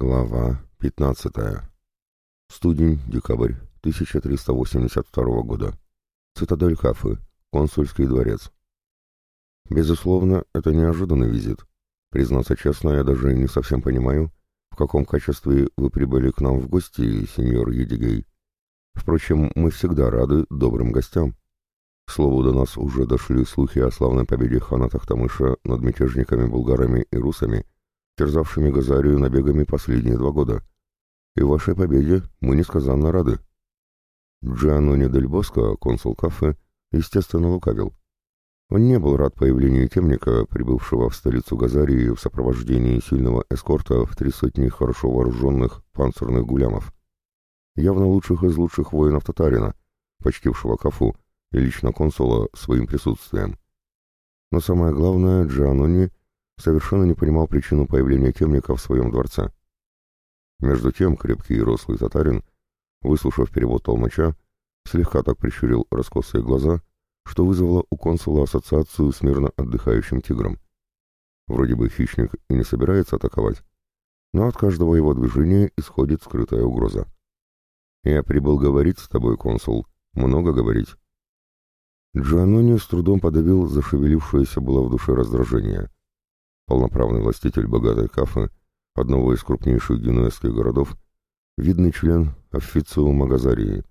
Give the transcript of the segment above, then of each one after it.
Глава 15. Студень, декабрь 1382 года. Цитадель Кафы, консульский дворец. Безусловно, это неожиданный визит. Признаться честно, я даже не совсем понимаю, в каком качестве вы прибыли к нам в гости, сеньор Едигей. Впрочем, мы всегда рады добрым гостям. К слову, до нас уже дошли слухи о славной победе хана Тахтамыша над мятежниками-булгарами и русами – терзавшими Газарию набегами последние два года. И вашей победе мы несказанно рады. Джианони Дель Боско, консул кафе, естественно лукавил. Он не был рад появлению темника, прибывшего в столицу Газарии в сопровождении сильного эскорта в три сотни хорошо вооруженных панцирных гулямов. Явно лучших из лучших воинов татарина, почтившего Кафу и лично консула своим присутствием. Но самое главное, Джианони совершенно не понимал причину появления темника в своем дворце. Между тем крепкий и рослый татарин, выслушав перевод толмача, слегка так прищурил раскосые глаза, что вызвало у консула ассоциацию с мирно отдыхающим тигром. Вроде бы хищник и не собирается атаковать, но от каждого его движения исходит скрытая угроза. «Я прибыл говорить с тобой, консул, много говорить». Джанони с трудом подавил зашевелившееся было в душе раздражение полноправный властитель богатой Кафы, одного из крупнейших генуэзских городов, видный член официума Газарии.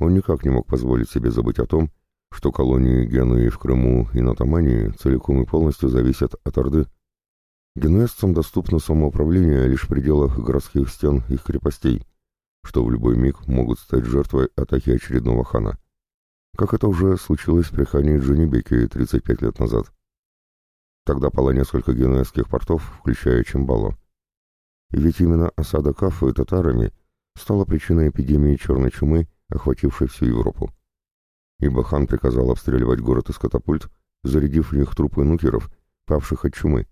Он никак не мог позволить себе забыть о том, что колонии Генуи в Крыму и на Тамании целиком и полностью зависят от Орды. Генуэзцам доступно самоуправление лишь в пределах городских стен их крепостей, что в любой миг могут стать жертвой атаки очередного хана. Как это уже случилось при хане Джанибеке 35 лет назад. Тогда пало несколько генуэзских портов, включая Чимбало. Ведь именно осада Кафы татарами стала причиной эпидемии черной чумы, охватившей всю Европу. Ибо хан приказал обстреливать город из катапульт, зарядив в них трупы нукеров, павших от чумы.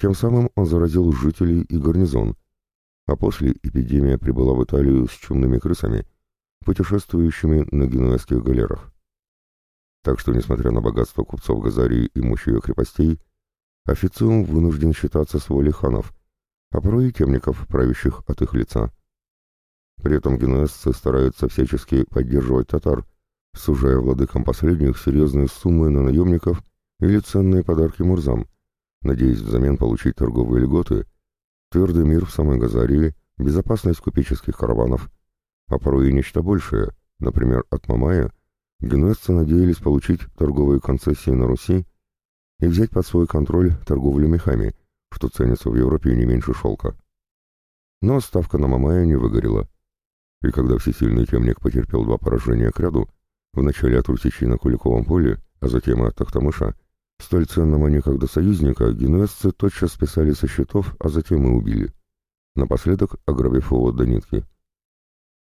Тем самым он заразил жителей и гарнизон, а после эпидемия прибыла в Италию с чумными крысами, путешествующими на генуэзских галерах. Так что, несмотря на богатство купцов Газарии и мощь ее крепостей, официум вынужден считаться с волей ханов, а порой и темников, правящих от их лица. При этом генуэзцы стараются всячески поддерживать татар, сужая владыкам последних серьезные суммы на наемников или ценные подарки мурзам, надеясь взамен получить торговые льготы, твердый мир в самой Газарии, безопасность купеческих караванов, а порой и нечто большее, например, от Мамая – генуэзцы надеялись получить торговые концессии на Руси и взять под свой контроль торговлю мехами, что ценится в Европе не меньше шелка. Но ставка на Мамая не выгорела. И когда всесильный темник потерпел два поражения к ряду, вначале от Русичей на Куликовом поле, а затем от Тахтамыша, столь ценного некогда союзника, генуэзцы тотчас списали со счетов, а затем и убили. Напоследок ограбив его до нитки.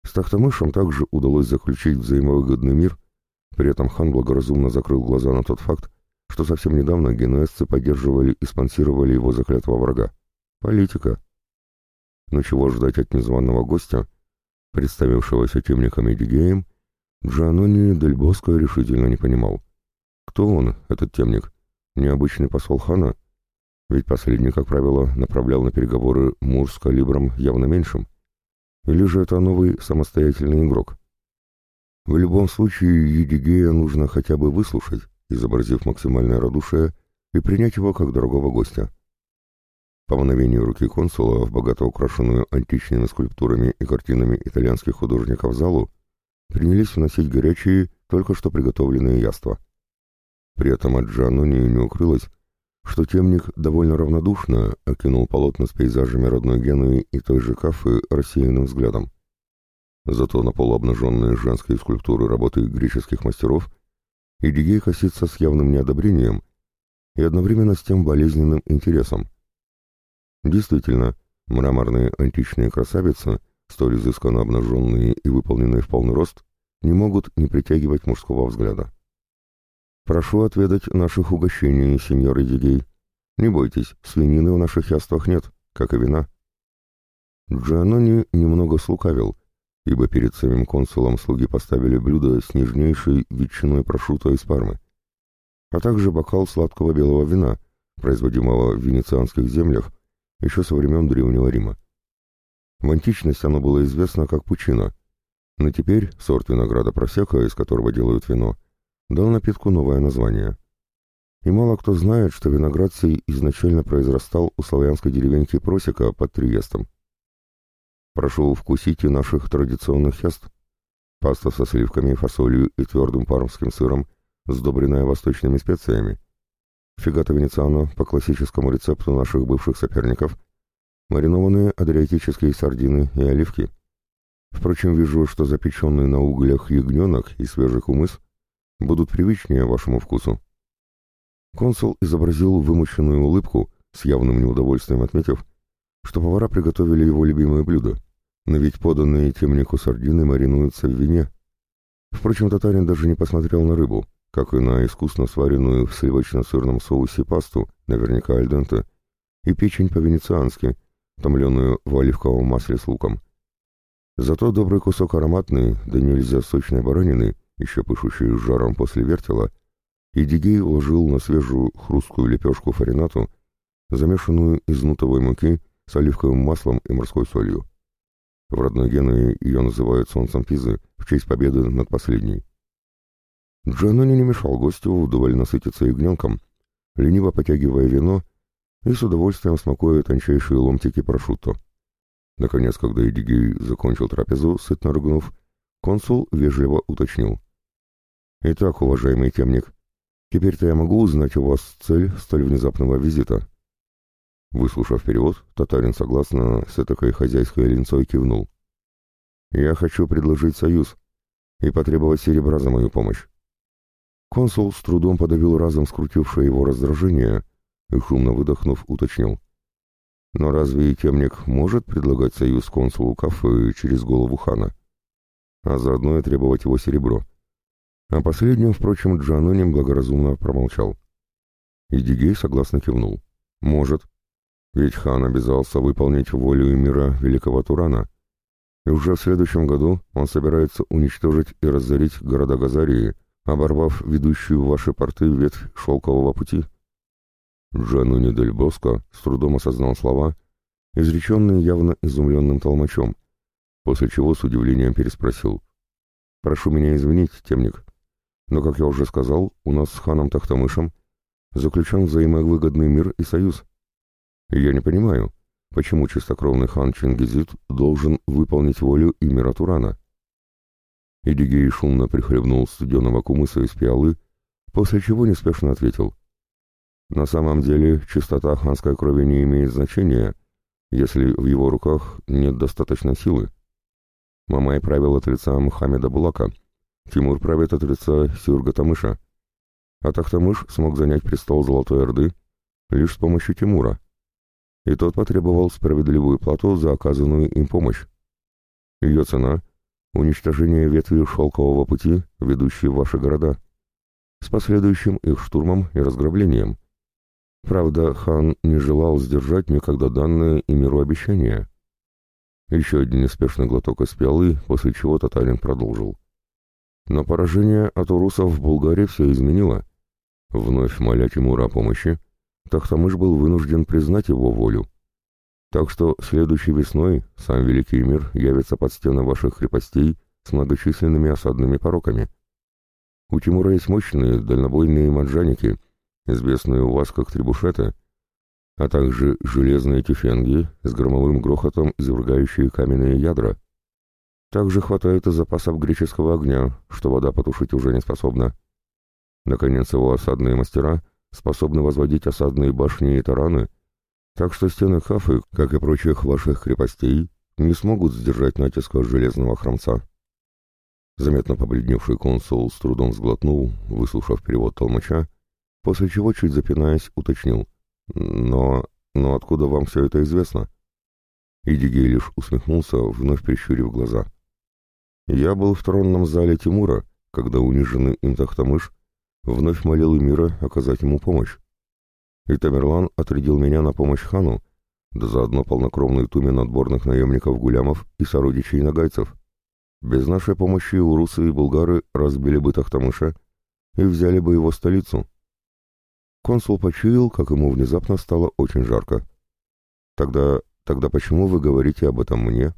С Тахтамышем также удалось заключить взаимовыгодный мир при этом хан благоразумно закрыл глаза на тот факт, что совсем недавно генуэзцы поддерживали и спонсировали его заклятого врага. Политика. Но чего ждать от незваного гостя, представившегося темником Эдигеем, Джанони Дель Боско решительно не понимал. Кто он, этот темник? Необычный посол хана? Ведь последний, как правило, направлял на переговоры муж с калибром явно меньшим. Или же это новый самостоятельный игрок? В любом случае, Едигея нужно хотя бы выслушать, изобразив максимальное радушие, и принять его как дорогого гостя. По мановению руки консула в богато украшенную античными скульптурами и картинами итальянских художников залу принялись вносить горячие, только что приготовленные яства. При этом от Джануни не укрылось, что темник довольно равнодушно окинул полотна с пейзажами родной Генуи и той же Кафы рассеянным взглядом. Зато на полуобнаженные женские скульптуры работы греческих мастеров Эдигей косится с явным неодобрением и одновременно с тем болезненным интересом. Действительно, мраморные античные красавицы, столь изысканно обнаженные и выполненные в полный рост, не могут не притягивать мужского взгляда. «Прошу отведать наших угощений, сеньор Эдигей. Не бойтесь, свинины в наших яствах нет, как и вина». Джанони немного слукавил, ибо перед самим консулом слуги поставили блюдо с нежнейшей ветчиной прошута из Пармы, а также бокал сладкого белого вина, производимого в венецианских землях еще со времен Древнего Рима. В античности оно было известно как пучина, но теперь сорт винограда просека, из которого делают вино, дал напитку новое название. И мало кто знает, что виноград сей изначально произрастал у славянской деревеньки Просека под Триестом. Прошу вкусите наших традиционных яств. Паста со сливками, фасолью и твердым пармским сыром, сдобренная восточными специями. Фигата венециано по классическому рецепту наших бывших соперников, маринованные адриатические сардины и оливки. Впрочем, вижу, что запеченный на углях ягненок и свежий хумыс будут привычнее вашему вкусу. Консул изобразил вымученную улыбку, с явным неудовольствием отметив, что повара приготовили его любимое блюдо, но ведь поданные темнику сардины маринуются в вине. Впрочем, татарин даже не посмотрел на рыбу, как и на искусно сваренную в сливочно-сырном соусе пасту, наверняка альденте, и печень по-венециански, томленную в оливковом масле с луком. Зато добрый кусок ароматный, да нельзя сочной баранины, еще пышущей жаром после вертела, и Дигей уложил на свежую хрусткую лепешку фаринату, замешанную из нутовой муки с оливковым маслом и морской солью. В родной Генуе ее называют солнцем Пизы в честь победы над последней. Джанони не мешал гостю вдоволь насытиться ягненком, лениво потягивая вино и с удовольствием смакуя тончайшие ломтики прошутто. Наконец, когда Эдигей закончил трапезу, сытно рыгнув, консул вежливо уточнил. «Итак, уважаемый темник, теперь-то я могу узнать у вас цель столь внезапного визита?» Выслушав перевод, татарин согласно с этакой хозяйской линцой кивнул. «Я хочу предложить союз и потребовать серебра за мою помощь. Консул с трудом подавил разом скрутившее его раздражение и, шумно выдохнув, уточнил. Но разве и темник может предлагать союз консулу Кафы через голову хана? А заодно и требовать его серебро. А последним, впрочем, Джаноним благоразумно промолчал. И Дигей согласно кивнул. Может. Ведь хан обязался выполнить волю мира великого Турана. И уже в следующем году он собирается уничтожить и разорить города Газарии, оборвав ведущую в ваши порты ветвь шелкового пути. Джануни Дель с трудом осознал слова, изреченные явно изумленным толмачом, после чего с удивлением переспросил. «Прошу меня извинить, темник, но, как я уже сказал, у нас с ханом Тахтамышем заключен взаимовыгодный мир и союз. Я не понимаю, почему чистокровный хан Чингизид должен выполнить волю Имира Турана. Эдигей шумно прихлебнул студеного кумыса из пиалы, после чего неспешно ответил. «На самом деле чистота ханской крови не имеет значения, если в его руках нет достаточной силы. Мамай правил от лица Мухаммеда Булака, Тимур правит от лица Сюрга Тамыша, а Тахтамыш смог занять престол Золотой Орды лишь с помощью Тимура, и тот потребовал справедливую плату за оказанную им помощь. Ее цена уничтожение ветви шелкового пути, ведущей в ваши города, с последующим их штурмом и разграблением. Правда, хан не желал сдержать никогда данное и миру обещание. Еще один неспешный глоток из пиалы, после чего татарин продолжил. Но поражение от урусов в Булгарии все изменило. Вновь моля Тимура о помощи, Тахтамыш был вынужден признать его волю. Так что следующей весной сам Великий мир явится под стены ваших крепостей с многочисленными осадными пороками. У Тимура есть мощные дальнобойные маджаники, известные у вас как трибушеты, а также железные тюфенги с громовым грохотом извергающие каменные ядра. Также хватает и запасов греческого огня, что вода потушить уже не способна. Наконец, его осадные мастера способны возводить осадные башни и тараны, так что стены Хафы, как и прочих ваших крепостей, не смогут сдержать натиска железного хромца. Заметно побледневший консул с трудом сглотнул, выслушав перевод толмача, после чего, чуть запинаясь, уточнил. «Но... но откуда вам все это известно?» Идигей лишь усмехнулся, вновь прищурив глаза. «Я был в тронном зале Тимура, когда униженный им Тахтамыш вновь молил Эмира оказать ему помощь и Тамерлан отрядил меня на помощь хану, да заодно полнокровный тумен отборных наемников-гулямов и сородичей нагайцев. Без нашей помощи урусы и булгары разбили бы Тахтамыша и взяли бы его столицу. Консул почуял, как ему внезапно стало очень жарко. Тогда, тогда почему вы говорите об этом мне?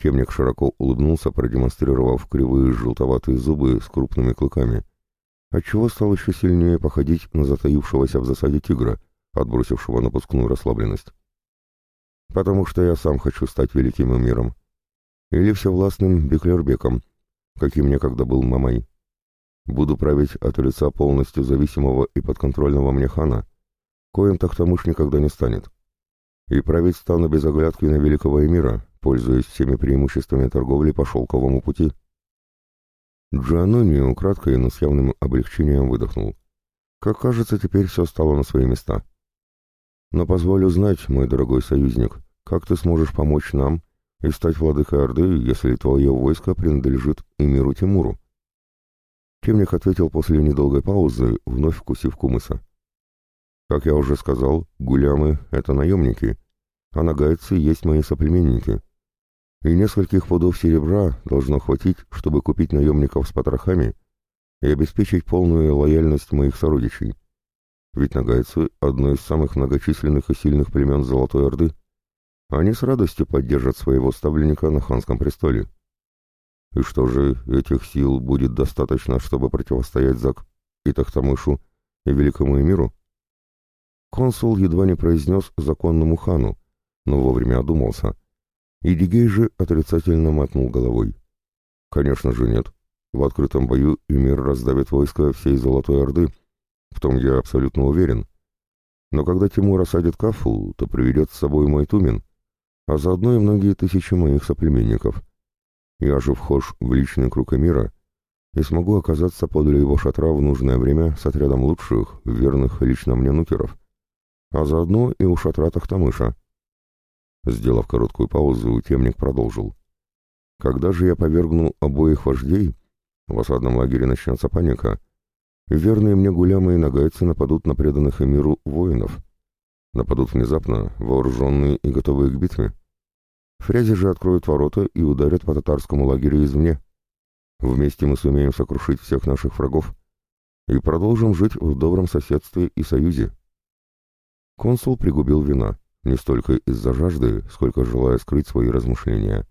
Темник широко улыбнулся, продемонстрировав кривые желтоватые зубы с крупными клыками, отчего стал еще сильнее походить на затаившегося в засаде тигра, отбросившего напускную расслабленность. «Потому что я сам хочу стать великим миром. Или всевластным Беклербеком, каким некогда был Мамай. Буду править от лица полностью зависимого и подконтрольного мне хана, коим Тахтамыш никогда не станет. И править стану без оглядки на великого эмира, пользуясь всеми преимуществами торговли по шелковому пути. Джианони украдкой, но с явным облегчением выдохнул. Как кажется, теперь все стало на свои места. Но позволю знать, мой дорогой союзник, как ты сможешь помочь нам и стать владыкой Орды, если твое войско принадлежит эмиру Тимуру? Темник ответил после недолгой паузы, вновь вкусив кумыса. Как я уже сказал, гулямы — это наемники, а нагайцы есть мои соплеменники и нескольких пудов серебра должно хватить, чтобы купить наемников с потрохами и обеспечить полную лояльность моих сородичей. Ведь нагайцы — одно из самых многочисленных и сильных племен Золотой Орды. Они с радостью поддержат своего ставленника на ханском престоле. И что же, этих сил будет достаточно, чтобы противостоять Зак и Тахтамышу и Великому Эмиру? Консул едва не произнес законному хану, но вовремя одумался — Идигей же отрицательно мотнул головой. «Конечно же нет. В открытом бою Эмир раздавит войско всей Золотой Орды, в том я абсолютно уверен. Но когда Тимур осадит Кафу, то приведет с собой мой Тумен, а заодно и многие тысячи моих соплеменников. Я же вхож в личный круг Эмира и смогу оказаться подле его шатра в нужное время с отрядом лучших, верных лично мне нукеров, а заодно и у шатра Тахтамыша». Сделав короткую паузу, темник продолжил. «Когда же я повергну обоих вождей, в осадном лагере начнется паника. Верные мне гулямы и нагайцы нападут на преданных Эмиру воинов. Нападут внезапно, вооруженные и готовые к битве. Фрязи же откроют ворота и ударят по татарскому лагерю извне. Вместе мы сумеем сокрушить всех наших врагов и продолжим жить в добром соседстве и союзе». Консул пригубил вина не столько из-за жажды, сколько желая скрыть свои размышления.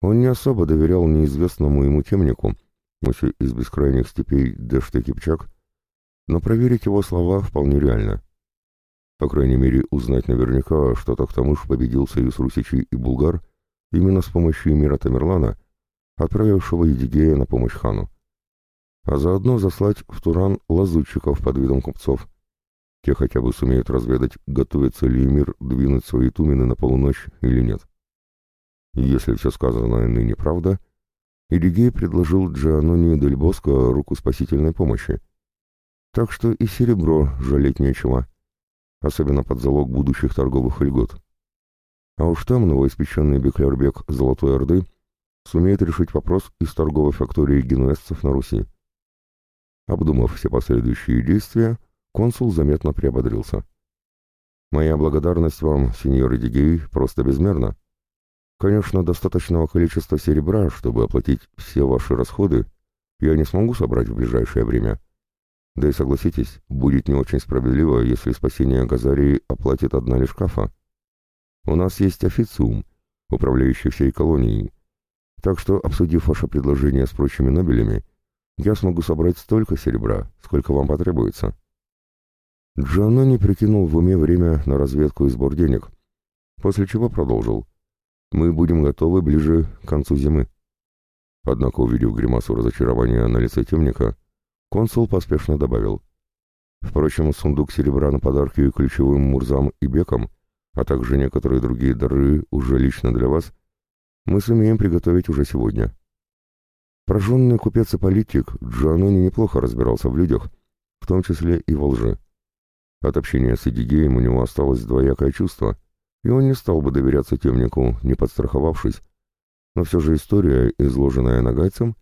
Он не особо доверял неизвестному ему темнику, мусе из бескрайних степей Дэште-Кипчак, но проверить его слова вполне реально. По крайней мере, узнать наверняка, что Тахтамыш победил союз русичей и булгар именно с помощью эмира Тамерлана, отправившего Едигея на помощь хану. А заодно заслать в Туран лазутчиков под видом купцов, те хотя бы сумеют разведать, готовится ли мир двинуть свои тумены на полуночь или нет. Если все сказанное ныне правда, Иригей предложил Джианони Дель Боско руку спасительной помощи. Так что и серебро жалеть нечего, особенно под залог будущих торговых льгот. А уж там новоиспеченный Беклербек Золотой Орды сумеет решить вопрос из торговой фактории генуэзцев на Руси. Обдумав все последующие действия, Консул заметно приободрился. «Моя благодарность вам, сеньор Эдигей, просто безмерна. Конечно, достаточного количества серебра, чтобы оплатить все ваши расходы, я не смогу собрать в ближайшее время. Да и согласитесь, будет не очень справедливо, если спасение Газарии оплатит одна лишь кафа. У нас есть официум, управляющий всей колонией, так что, обсудив ваше предложение с прочими нобелями, я смогу собрать столько серебра, сколько вам потребуется». Джаннони прикинул в уме время на разведку и сбор денег, после чего продолжил. «Мы будем готовы ближе к концу зимы». Однако, увидев гримасу разочарования на лице темника, консул поспешно добавил. «Впрочем, сундук серебра на подарки ключевым Мурзам и Бекам, а также некоторые другие дары уже лично для вас, мы сумеем приготовить уже сегодня». Прожженный купец и политик Джанони неплохо разбирался в людях, в том числе и во лжи. От общения с Эдигеем у него осталось двоякое чувство, и он не стал бы доверяться темнику, не подстраховавшись. Но все же история, изложенная нагайцем,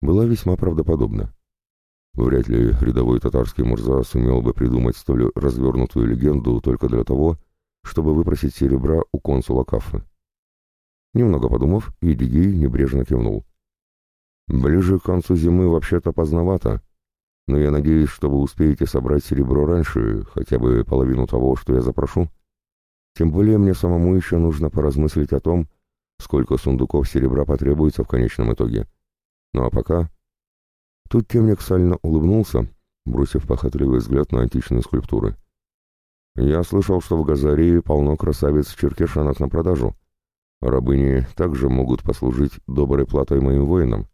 была весьма правдоподобна. Вряд ли рядовой татарский Мурза сумел бы придумать столь развернутую легенду только для того, чтобы выпросить серебра у консула Кафы. Немного подумав, Едигей небрежно кивнул. «Ближе к концу зимы вообще-то поздновато, но я надеюсь, что вы успеете собрать серебро раньше, хотя бы половину того, что я запрошу. Тем более мне самому еще нужно поразмыслить о том, сколько сундуков серебра потребуется в конечном итоге. Ну а пока... Тут темник сально улыбнулся, бросив похотливый взгляд на античные скульптуры. «Я слышал, что в Газарии полно красавиц-черкешанок на продажу. Рабыни также могут послужить доброй платой моим воинам.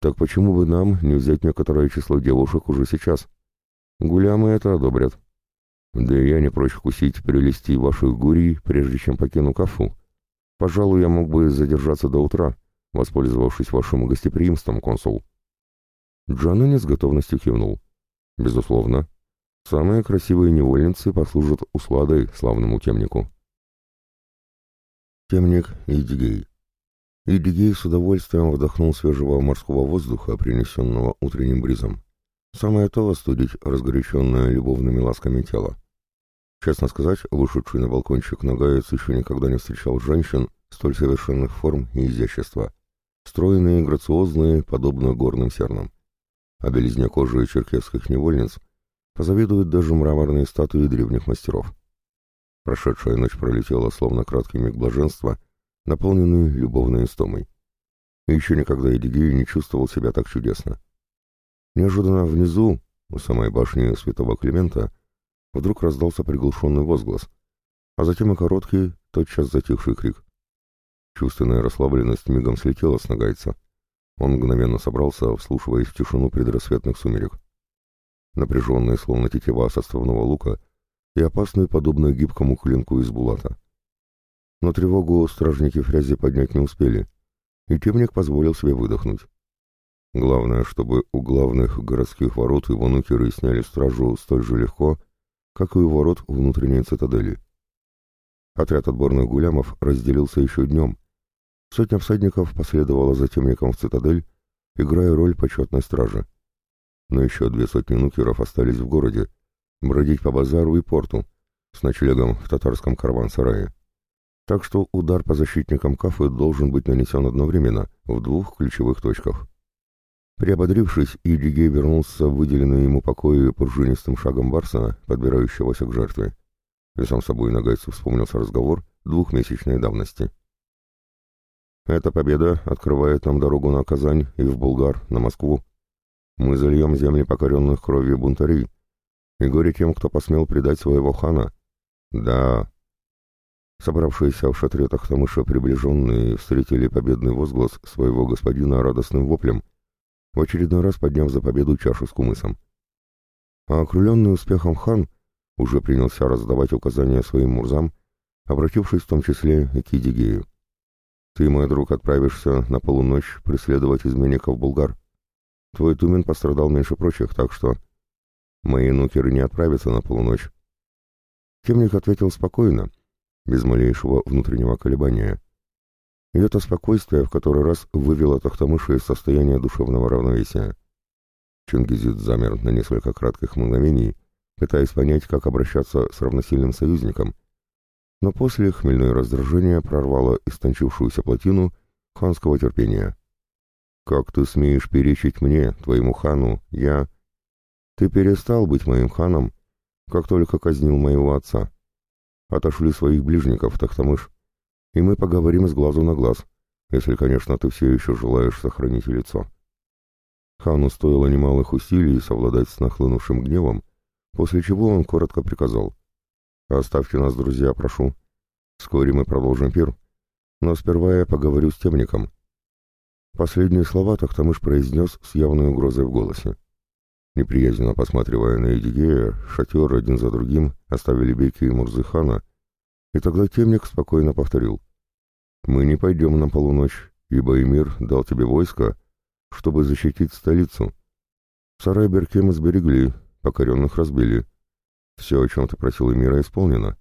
Так почему бы нам не взять некоторое число девушек уже сейчас? Гулямы это одобрят. Да и я не прочь вкусить прелести ваших гурий, прежде чем покину Кафу. Пожалуй, я мог бы задержаться до утра, воспользовавшись вашим гостеприимством, консул». Джануни с готовностью кивнул. «Безусловно. Самые красивые невольницы послужат усладой славному темнику». Темник Идигей. Идигей с удовольствием вдохнул свежего морского воздуха, принесенного утренним бризом. Самое то остудить разгоряченное любовными ласками тело. Честно сказать, вышедший на балкончик Нагаец еще никогда не встречал женщин столь совершенных форм и изящества. Стройные, грациозные, подобно горным сернам. А белизне кожи черкесских невольниц позавидуют даже мраморные статуи древних мастеров. Прошедшая ночь пролетела словно краткий миг блаженства, наполненный любовной истомой. И еще никогда Эдигей не чувствовал себя так чудесно. Неожиданно внизу, у самой башни святого Климента, Вдруг раздался приглушенный возглас, а затем и короткий, тотчас затихший крик. Чувственная расслабленность мигом слетела с нагайца. Он мгновенно собрался, вслушиваясь в тишину предрассветных сумерек. Напряженные, словно тетива составного лука, и опасные, подобно гибкому клинку из булата. Но тревогу стражники фрязи поднять не успели, и темник позволил себе выдохнуть. Главное, чтобы у главных городских ворот его нукеры сняли стражу столь же легко, как и у ворот внутренней цитадели. Отряд отборных гулямов разделился еще днем. Сотня всадников последовала за темником в цитадель, играя роль почетной стражи. Но еще две сотни нукеров остались в городе, бродить по базару и порту, с ночлегом в татарском караван-сарае. Так что удар по защитникам Кафы должен быть нанесен одновременно, в двух ключевых точках. Приободрившись, Идигей вернулся в выделенные ему покои пружинистым шагом барса, подбирающегося к жертве. И сам собой нагайцу вспомнился разговор двухмесячной давности. «Эта победа открывает нам дорогу на Казань и в Булгар, на Москву. Мы зальем земли покоренных кровью бунтарей, и горе тем, кто посмел предать своего хана. Да...» Собравшиеся в шатре Тахтамыша приближенные встретили победный возглас своего господина радостным воплем — в очередной раз подняв за победу чашу с кумысом. А окрыленный успехом хан уже принялся раздавать указания своим мурзам, обратившись в том числе и к Идигею. «Ты, мой друг, отправишься на полуночь преследовать изменников булгар. Твой Тумен пострадал меньше прочих, так что...» «Мои нукеры не отправятся на полуночь». Темник ответил спокойно, без малейшего внутреннего колебания. И это спокойствие в который раз вывело Тахтамыша из состояния душевного равновесия. Чингизид замер на несколько кратких мгновений, пытаясь понять, как обращаться с равносильным союзником. Но после хмельное раздражение прорвало истончившуюся плотину ханского терпения. «Как ты смеешь перечить мне, твоему хану, я...» «Ты перестал быть моим ханом, как только казнил моего отца. Отошли своих ближников, Тахтамыш и мы поговорим с глазу на глаз, если, конечно, ты все еще желаешь сохранить лицо». Хану стоило немалых усилий совладать с нахлынувшим гневом, после чего он коротко приказал. «Оставьте нас, друзья, прошу. Вскоре мы продолжим пир, но сперва я поговорю с темником». Последние слова Тахтамыш произнес с явной угрозой в голосе. Неприязненно посматривая на Эдигея, шатер один за другим оставили Беки и Мурзыхана, и тогда темник спокойно повторил. «Мы не пойдем на полуночь, ибо Эмир дал тебе войско, чтобы защитить столицу. Сарай Беркема сберегли, покоренных разбили. Все, о чем ты просил Эмира, исполнено.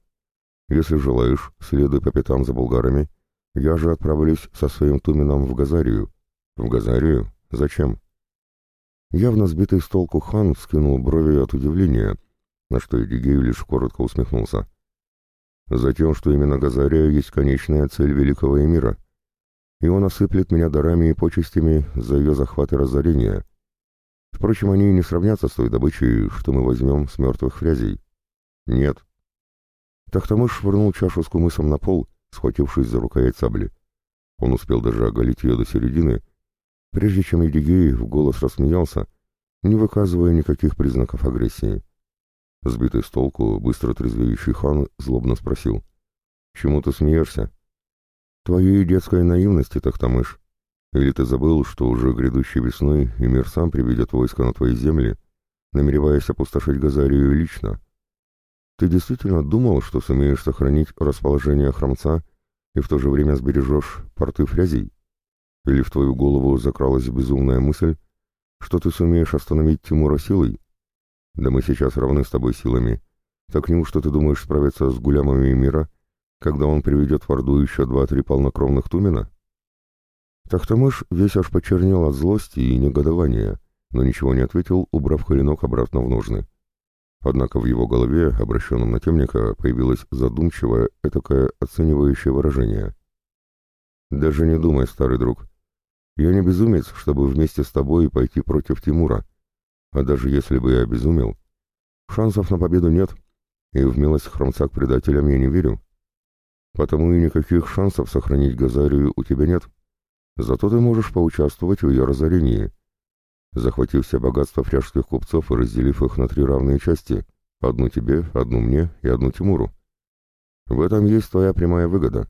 Если желаешь, следуй по пятам за булгарами. Я же отправлюсь со своим туменом в Газарию». «В Газарию? Зачем?» Явно сбитый с толку хан вскинул брови от удивления, на что Эдигей лишь коротко усмехнулся. Затем, что именно Газария есть конечная цель великого эмира. И он осыплет меня дарами и почестями за ее захват и разорение. Впрочем, они не сравнятся с той добычей, что мы возьмем с мертвых фрязей. Нет. Тахтамыш швырнул чашу с кумысом на пол, схватившись за рукоять сабли. Он успел даже оголить ее до середины, прежде чем Едигей в голос рассмеялся, не выказывая никаких признаков агрессии. Сбитый с толку, быстро трезвеющий хан злобно спросил. «Чему ты смеешься?» «Твоей детской наивности, Тахтамыш. Или ты забыл, что уже грядущей весной и сам приведет войско на твои земли, намереваясь опустошить Газарию лично? Ты действительно думал, что сумеешь сохранить расположение храмца и в то же время сбережешь порты фрязей? Или в твою голову закралась безумная мысль, что ты сумеешь остановить Тимура силой? Да мы сейчас равны с тобой силами. Так неужто ты думаешь справиться с гулямами мира, когда он приведет в Орду еще два-три полнокровных Тумена? Тахтамыш весь аж почернел от злости и негодования, но ничего не ответил, убрав клинок обратно в ножны. Однако в его голове, обращенном на темника, появилось задумчивое, этакое оценивающее выражение. «Даже не думай, старый друг. Я не безумец, чтобы вместе с тобой пойти против Тимура. А даже если бы я обезумел, шансов на победу нет, и в милость хромца к предателям я не верю. Потому и никаких шансов сохранить Газарию у тебя нет». Зато ты можешь поучаствовать в ее разорении, захватив все богатства фряжских купцов и разделив их на три равные части, одну тебе, одну мне и одну Тимуру. В этом есть твоя прямая выгода,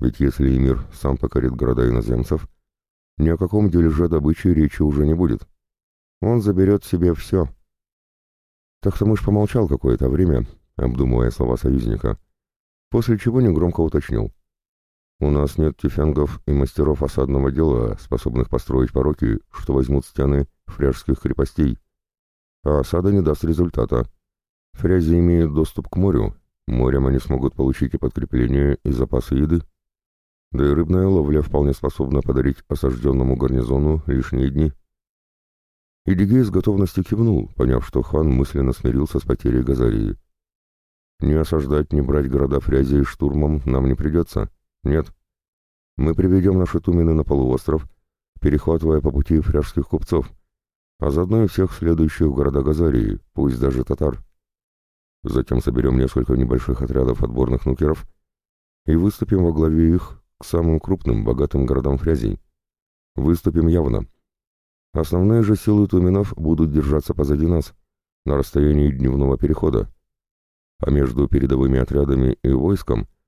ведь если Эмир сам покорит города иноземцев, ни о каком дележе добычи речи уже не будет. Он заберет себе все. Тахтамыш помолчал какое-то время, обдумывая слова союзника, после чего негромко уточнил. У нас нет тюфянгов и мастеров осадного дела, способных построить пороки, что возьмут стены фряжских крепостей. А осада не даст результата. Фрязи имеют доступ к морю, морем они смогут получить и подкрепление, и запасы еды. Да и рыбная ловля вполне способна подарить осажденному гарнизону лишние дни. Идигей с готовностью кивнул, поняв, что хан мысленно смирился с потерей Газарии. Не осаждать, не брать города Фрязи штурмом нам не придется. Нет. Мы приведем наши тумены на полуостров, перехватывая по пути фряжских купцов, а заодно и всех следующих в города Газарии, пусть даже татар. Затем соберем несколько небольших отрядов отборных нукеров и выступим во главе их к самым крупным, богатым городам Фрязей. Выступим явно. Основные же силы туменов будут держаться позади нас, на расстоянии дневного перехода, а между передовыми отрядами и войском —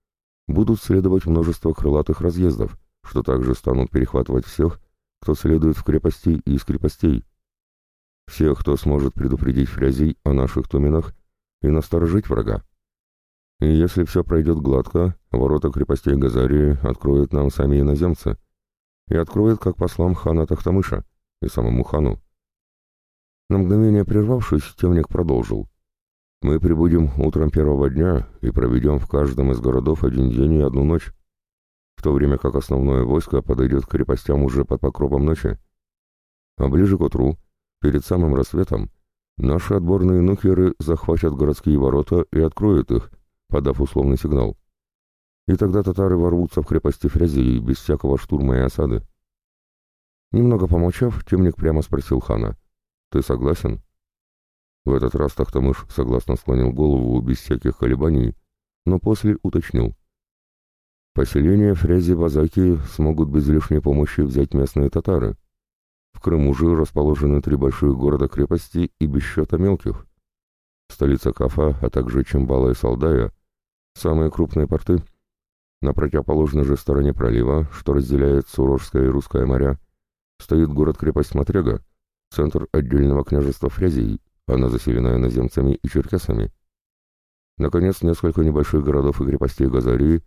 будут следовать множество крылатых разъездов, что также станут перехватывать всех, кто следует в крепости и из крепостей. Всех, кто сможет предупредить фрязей о наших туменах и насторожить врага. И если все пройдет гладко, ворота крепостей Газарии откроют нам сами иноземцы. И откроют как послам хана Тахтамыша и самому хану. На мгновение прервавшись, темник продолжил. Мы прибудем утром первого дня и проведем в каждом из городов один день и одну ночь, в то время как основное войско подойдет к крепостям уже под покровом ночи. А ближе к утру, перед самым рассветом, наши отборные нукеры захватят городские ворота и откроют их, подав условный сигнал. И тогда татары ворвутся в крепости Фрязии без всякого штурма и осады. Немного помолчав, темник прямо спросил хана, «Ты согласен?» В этот раз Тахтамыш согласно склонил голову без всяких колебаний, но после уточнил. Поселение Фрязи-Базаки смогут без лишней помощи взять местные татары. В Крыму же расположены три больших города-крепости и без счета мелких. Столица Кафа, а также Чимбала и Салдая – самые крупные порты. На противоположной же стороне пролива, что разделяет Сурожское и Русское моря, стоит город-крепость Матрега, центр отдельного княжества Фрязий, она заселена иноземцами и черкесами. Наконец, несколько небольших городов и крепостей Газарии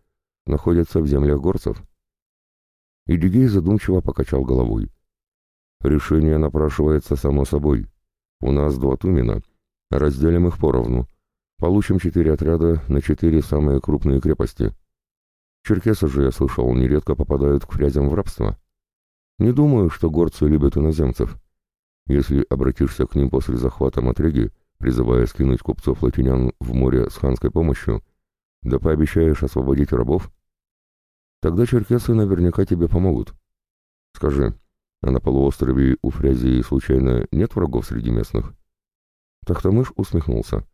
находятся в землях горцев. Идигей задумчиво покачал головой. Решение напрашивается само собой. У нас два тумена. Разделим их поровну. Получим четыре отряда на четыре самые крупные крепости. Черкесы же, я слышал, нередко попадают к фрязям в рабство. Не думаю, что горцы любят иноземцев. Если обратишься к ним после захвата Матреги, призывая скинуть купцов-латинян в море с ханской помощью, да пообещаешь освободить рабов, тогда черкесы наверняка тебе помогут. Скажи, а на полуострове у Фрязии случайно нет врагов среди местных? Тахтамыш усмехнулся.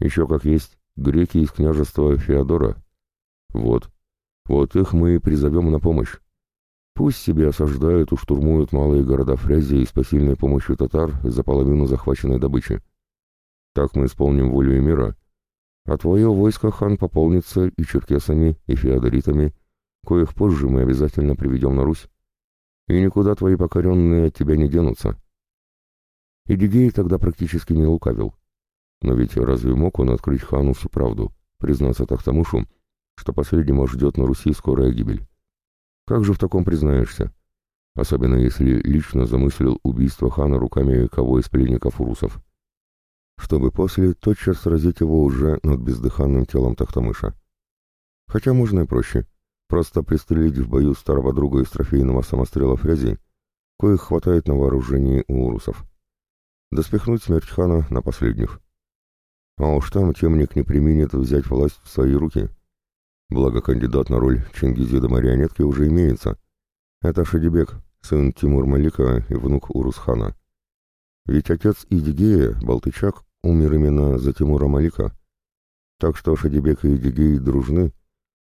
Еще как есть, греки из княжества Феодора. Вот, вот их мы и призовем на помощь. Пусть себе осаждают и штурмуют малые города Фрязии с посильной помощью татар за половину захваченной добычи. Так мы исполним волю мира, а твое войско, хан, пополнится и черкесами, и феодоритами, коих позже мы обязательно приведем на Русь. И никуда твои покоренные от тебя не денутся. Идигей тогда практически не лукавил. Но ведь разве мог он открыть хану всю правду, признаться Тахтамушу, что последнего ждет на Руси скорая гибель? Как же в таком признаешься? Особенно если лично замыслил убийство хана руками кого из пленников урусов. Чтобы после тотчас сразить его уже над бездыханным телом Тахтамыша. Хотя можно и проще. Просто пристрелить в бою старого друга из трофейного самострела Фрязи, коих хватает на вооружении у урусов. Доспехнуть смерть хана на последних. А уж там темник не применит взять власть в свои руки — Благо кандидат на роль Чингизида-марионетки уже имеется. Это Шадибек, сын Тимур Малика и внук Урусхана. Ведь отец Идигея, Балтычак, умер именно за Тимура Малика. Так что Шадибек и Идигей дружны,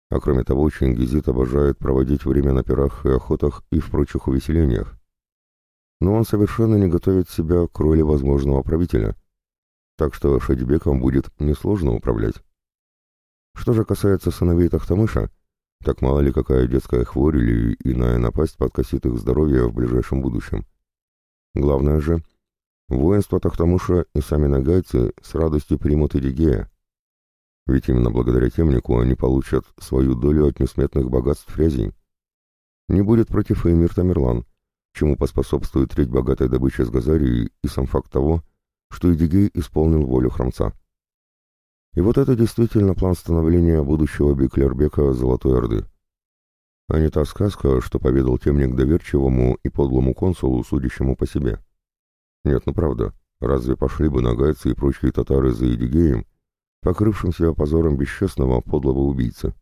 а кроме того Чингизид обожает проводить время на пирах и охотах и в прочих увеселениях. Но он совершенно не готовит себя к роли возможного правителя, так что Шадибеком будет несложно управлять. Что же касается сыновей Тахтамыша, так мало ли какая детская хворь или иная напасть подкосит их здоровье в ближайшем будущем. Главное же, воинство Тахтамыша и сами нагайцы с радостью примут Эдигея. Ведь именно благодаря темнику они получат свою долю от несметных богатств фрязей. Не будет против Эмир Тамерлан, чему поспособствует треть богатой добычи с Газарии и сам факт того, что Эдигей исполнил волю храмца. И вот это действительно план становления будущего Беклербека Золотой Орды. А не та сказка, что поведал темник доверчивому и подлому консулу, судящему по себе. Нет, ну правда, разве пошли бы нагайцы и прочие татары за Едигеем, покрывшим себя позором бесчестного подлого убийцы?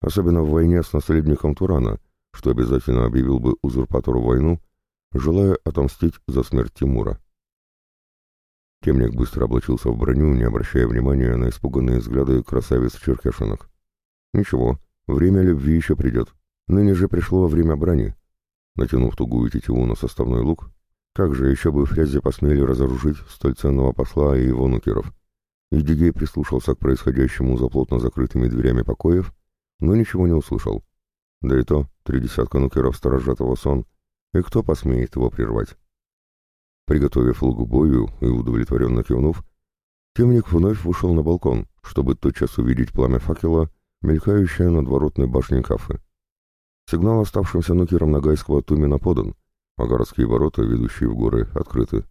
Особенно в войне с наследником Турана, что обязательно объявил бы узурпатору войну, желая отомстить за смерть Тимура. Темник быстро облачился в броню, не обращая внимания на испуганные взгляды красавиц-черкешинок. Ничего, время любви еще придет. Ныне же пришло время брани. Натянув тугую тетиву на составной лук, как же еще бы фрязи посмели разоружить столь ценного посла и его нукеров? Идигей прислушался к происходящему за плотно закрытыми дверями покоев, но ничего не услышал. Да и то, три десятка нукеров сторожат его сон, и кто посмеет его прервать? Приготовив лук к бою и удовлетворенно кивнув, темник вновь вышел на балкон, чтобы тотчас увидеть пламя факела, мелькающее над воротной башней кафы. Сигнал оставшимся нукерам Нагайского Тумина подан, а городские ворота, ведущие в горы, открыты.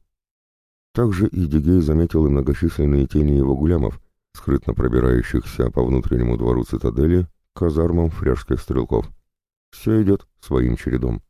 Также и Дигей заметил и многочисленные тени его гулямов, скрытно пробирающихся по внутреннему двору цитадели к казармам фряжских стрелков. Все идет своим чередом.